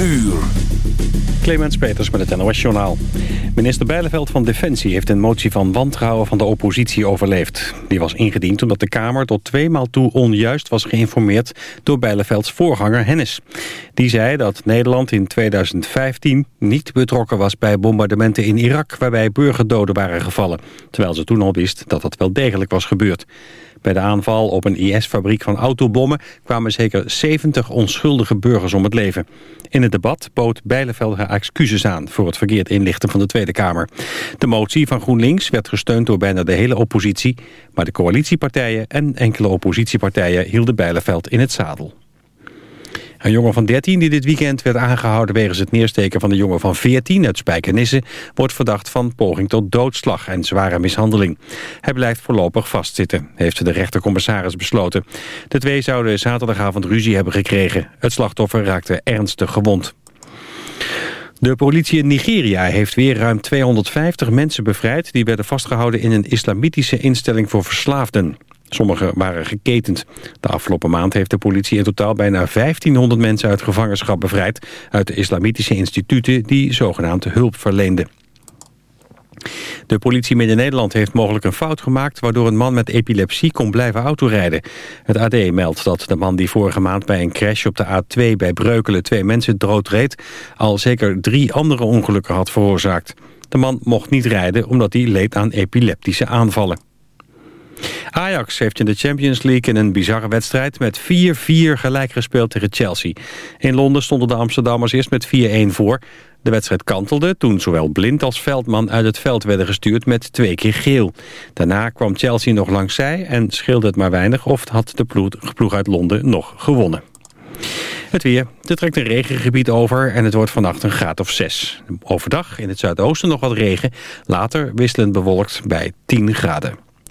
uur. Clemens Peters met het NOS Journaal. Minister Bijleveld van Defensie heeft een motie van wantrouwen van de oppositie overleefd. Die was ingediend omdat de Kamer tot tweemaal toe onjuist was geïnformeerd door Bijlevelds voorganger Hennis. Die zei dat Nederland in 2015 niet betrokken was bij bombardementen in Irak waarbij burgerdoden waren gevallen. Terwijl ze toen al wist dat dat wel degelijk was gebeurd. Bij de aanval op een IS-fabriek van autobommen kwamen zeker 70 onschuldige burgers om het leven. In het debat bood Bijleveld haar excuses aan voor het verkeerd inlichten van de Tweede Kamer. De motie van GroenLinks werd gesteund door bijna de hele oppositie, maar de coalitiepartijen en enkele oppositiepartijen hielden Bijleveld in het zadel. Een jongen van 13 die dit weekend werd aangehouden... wegens het neersteken van de jongen van 14 uit Spijkenisse... wordt verdacht van poging tot doodslag en zware mishandeling. Hij blijft voorlopig vastzitten, heeft de rechtercommissaris besloten. De twee zouden zaterdagavond ruzie hebben gekregen. Het slachtoffer raakte ernstig gewond. De politie in Nigeria heeft weer ruim 250 mensen bevrijd... die werden vastgehouden in een islamitische instelling voor verslaafden. Sommigen waren geketend. De afgelopen maand heeft de politie in totaal bijna 1500 mensen uit gevangenschap bevrijd... uit de islamitische instituten die zogenaamd hulp verleenden. De politie Midden-Nederland heeft mogelijk een fout gemaakt... waardoor een man met epilepsie kon blijven autorijden. Het AD meldt dat de man die vorige maand bij een crash op de A2 bij Breukelen... twee mensen doodreed, al zeker drie andere ongelukken had veroorzaakt. De man mocht niet rijden omdat hij leed aan epileptische aanvallen. Ajax heeft in de Champions League in een bizarre wedstrijd met 4-4 gelijk gespeeld tegen Chelsea. In Londen stonden de Amsterdammers eerst met 4-1 voor. De wedstrijd kantelde toen zowel Blind als Veldman uit het veld werden gestuurd met twee keer geel. Daarna kwam Chelsea nog langs zij en scheelde het maar weinig of had de ploeg uit Londen nog gewonnen. Het weer. Er trekt een regengebied over en het wordt vannacht een graad of 6. Overdag in het zuidoosten nog wat regen. Later wisselend bewolkt bij 10 graden.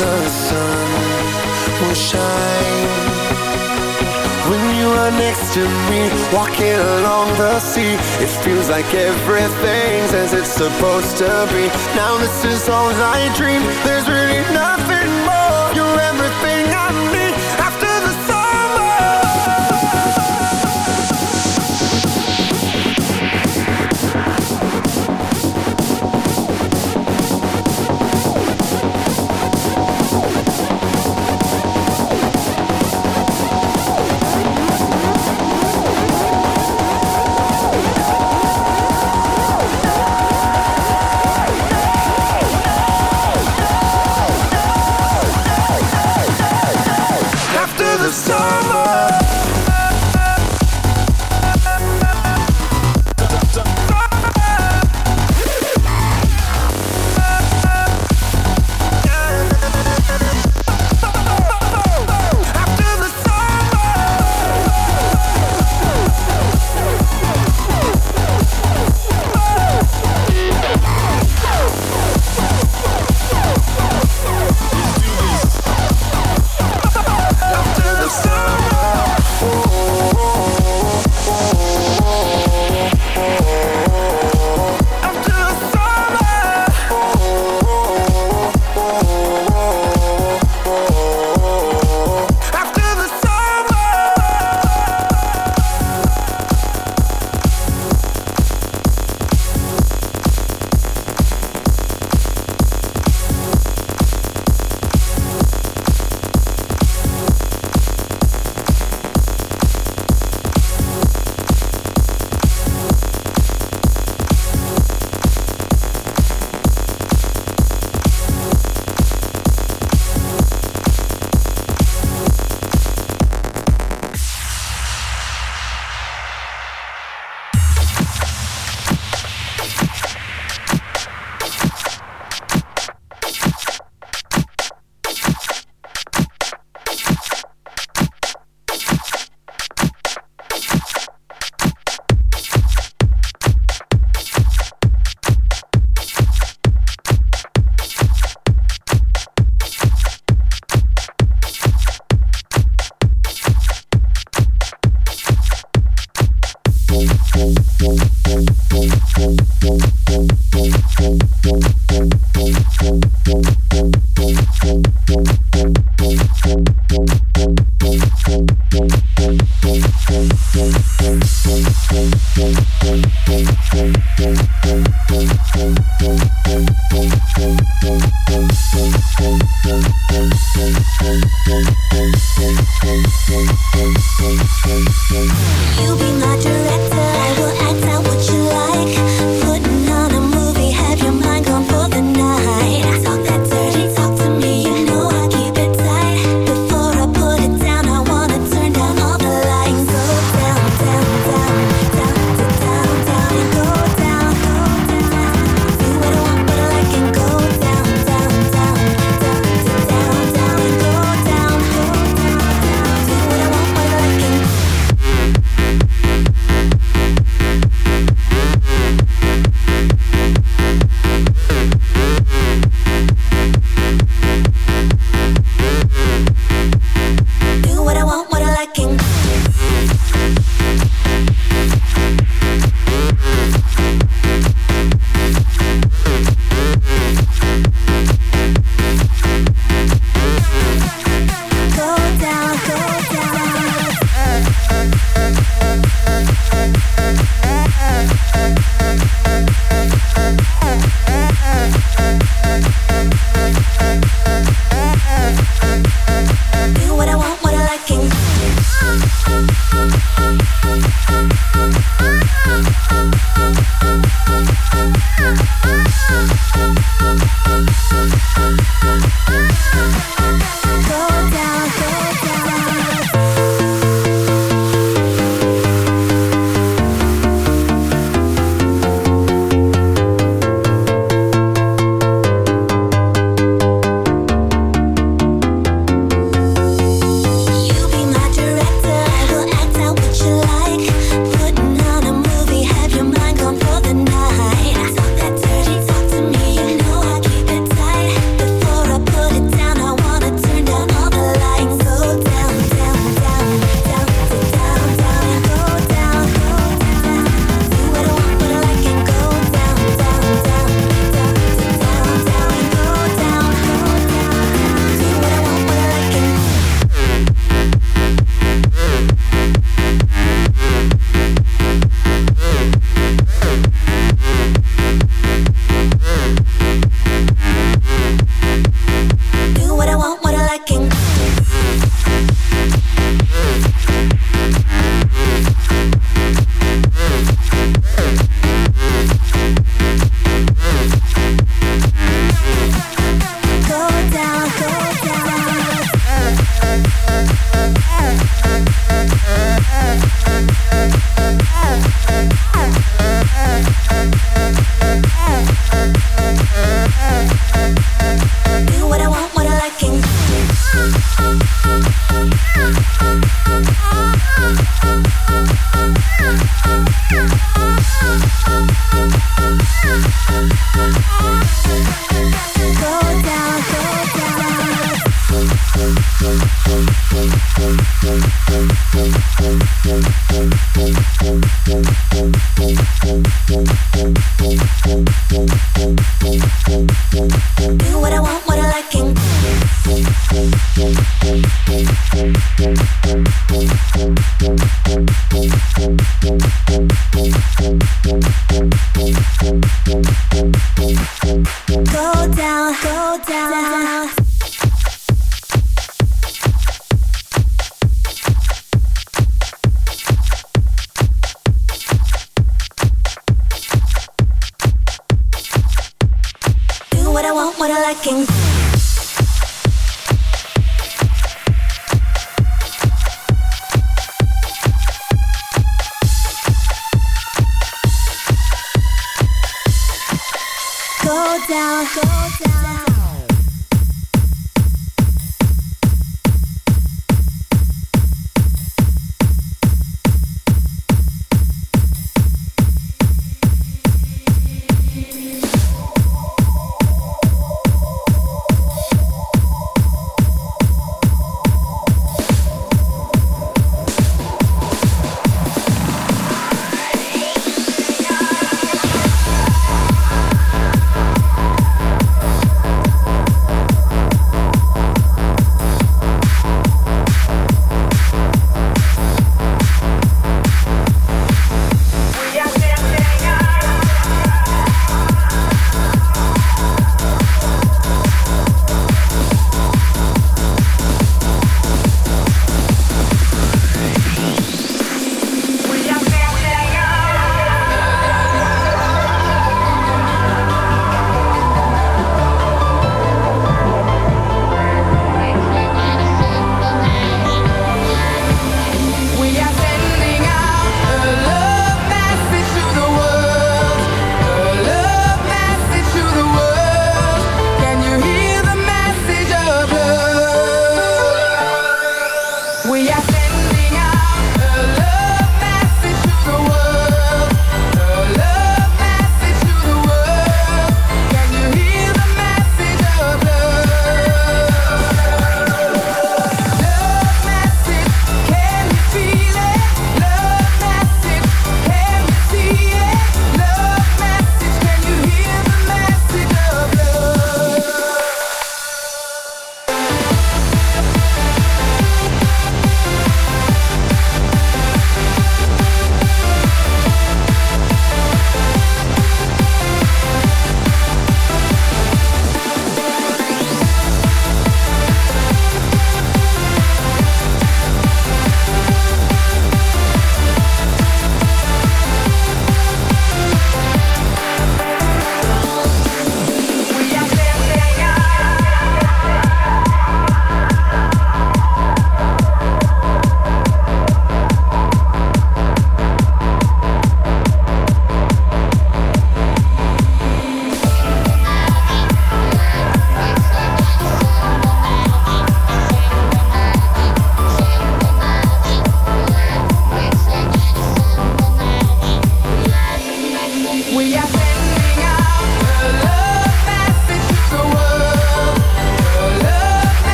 the sun will shine. When you are next to me, walking along the sea, it feels like everything's as it's supposed to be. Now this is all I dream. There's really nothing.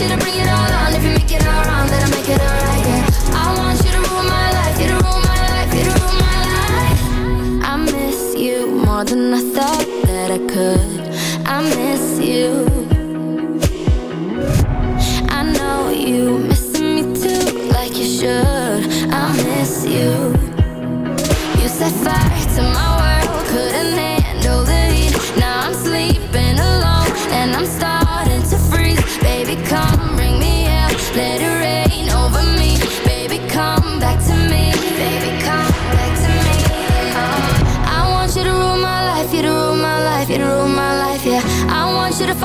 you to bring it all on. If you make it all wrong, then I make it all right. Yeah. I want you to rule my life, to rule my life, to rule my life. I miss you more than I thought that I could. I miss you. I know you missing me too, like you should. I miss you. You set fire to my world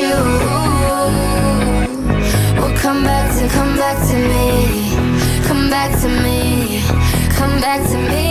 you. Will come back to come back to me, come back to me, come back to me.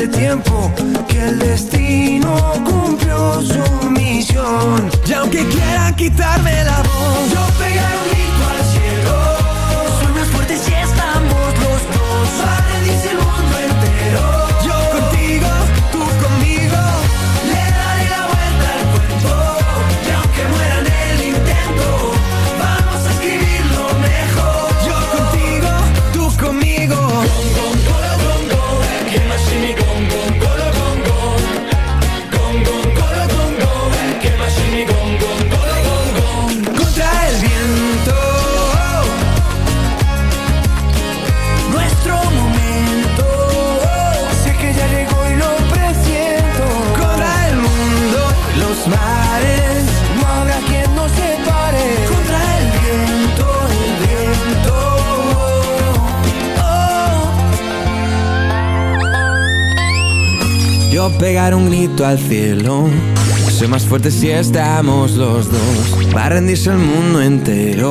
hace tiempo que el destino cumplió su misión. Y aunque quieran quitarme la al cielo. Soy más fuerte si estamos los dos. Va a rendirse el mundo entero.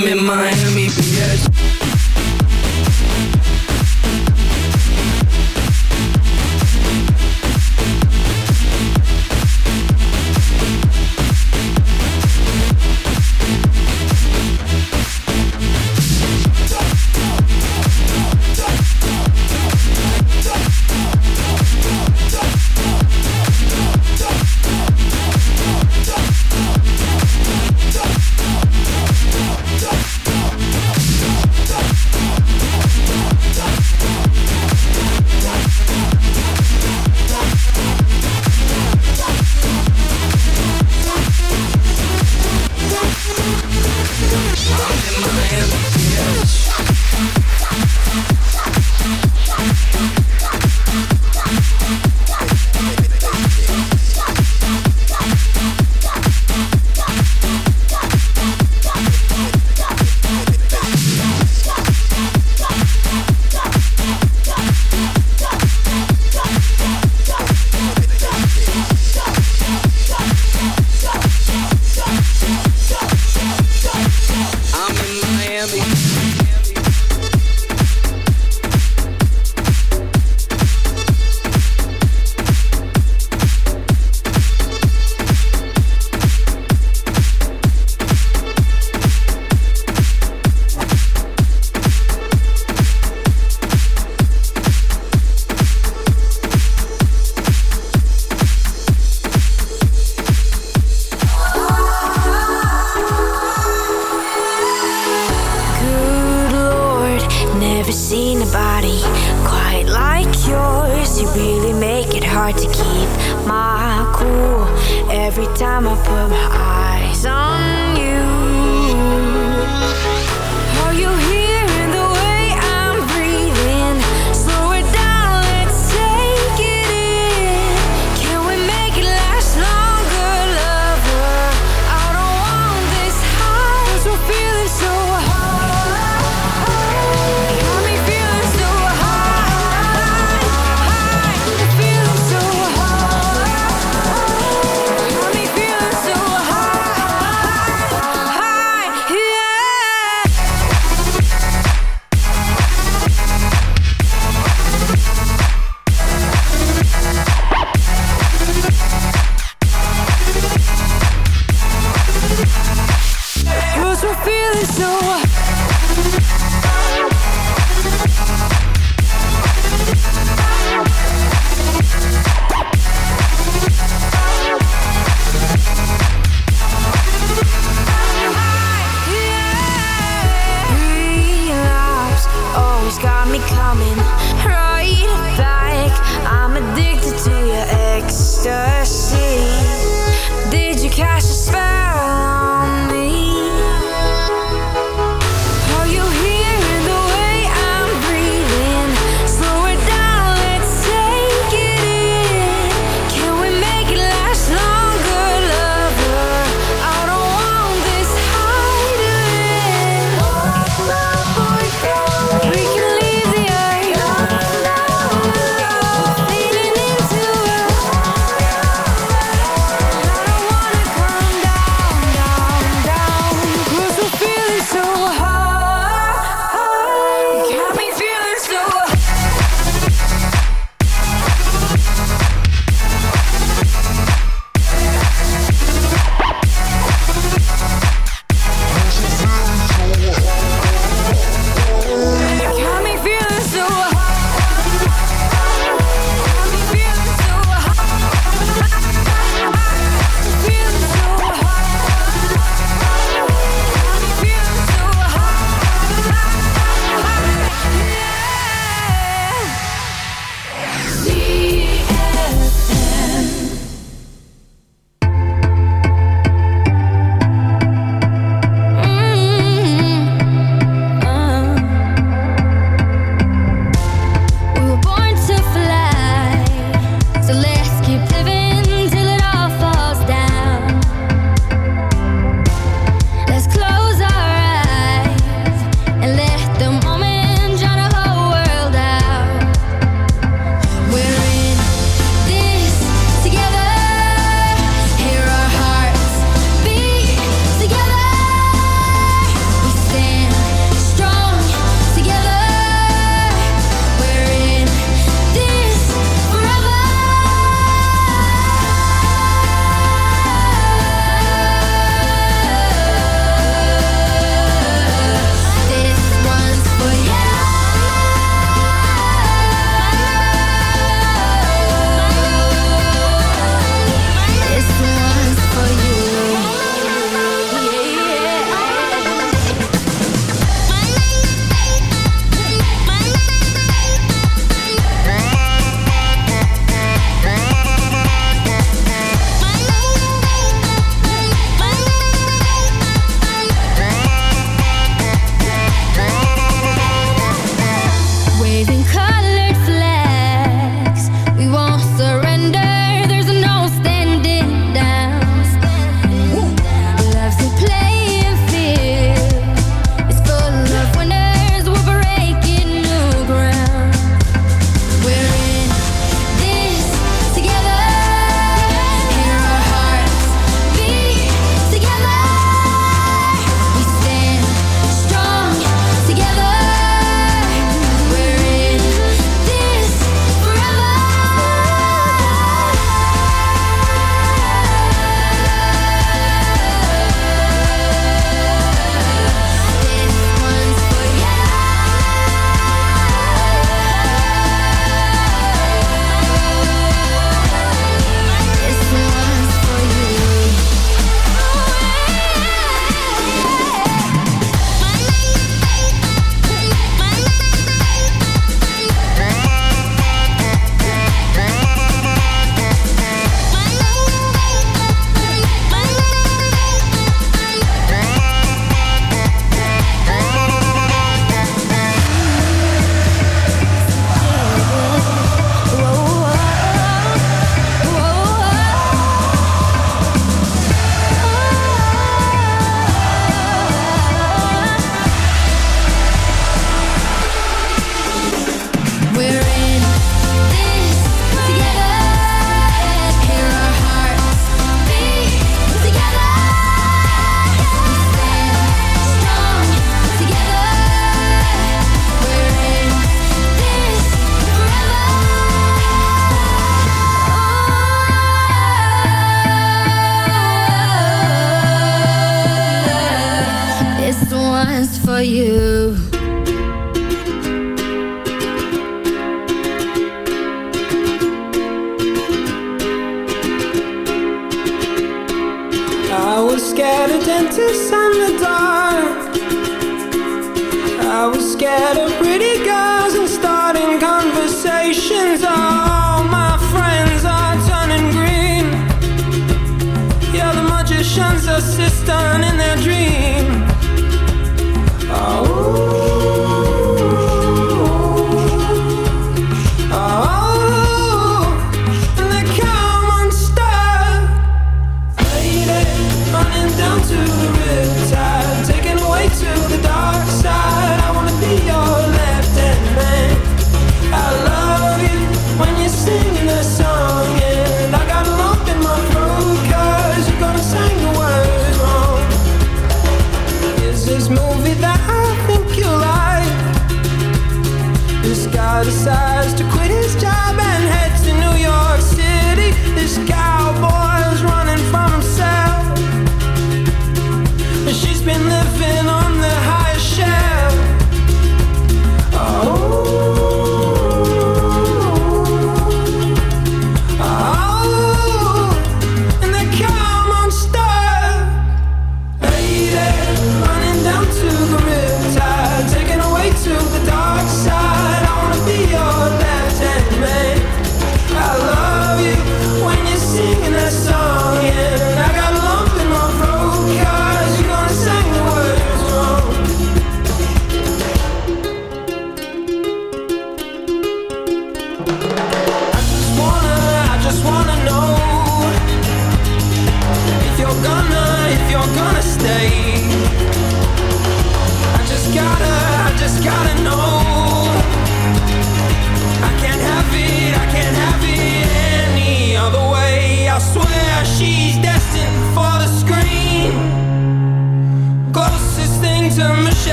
I'm in Miami, bitch. never seen a body quite like yours. You really make it hard to keep my cool every time I put my eyes on you.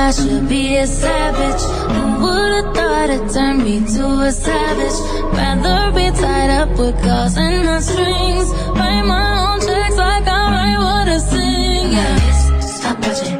I should be a savage. Who would've thought it turned me to a savage? Rather be tied up with calls and the strings. Write my own checks like I write what I sing. Yeah. Stop watching.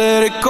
let it go.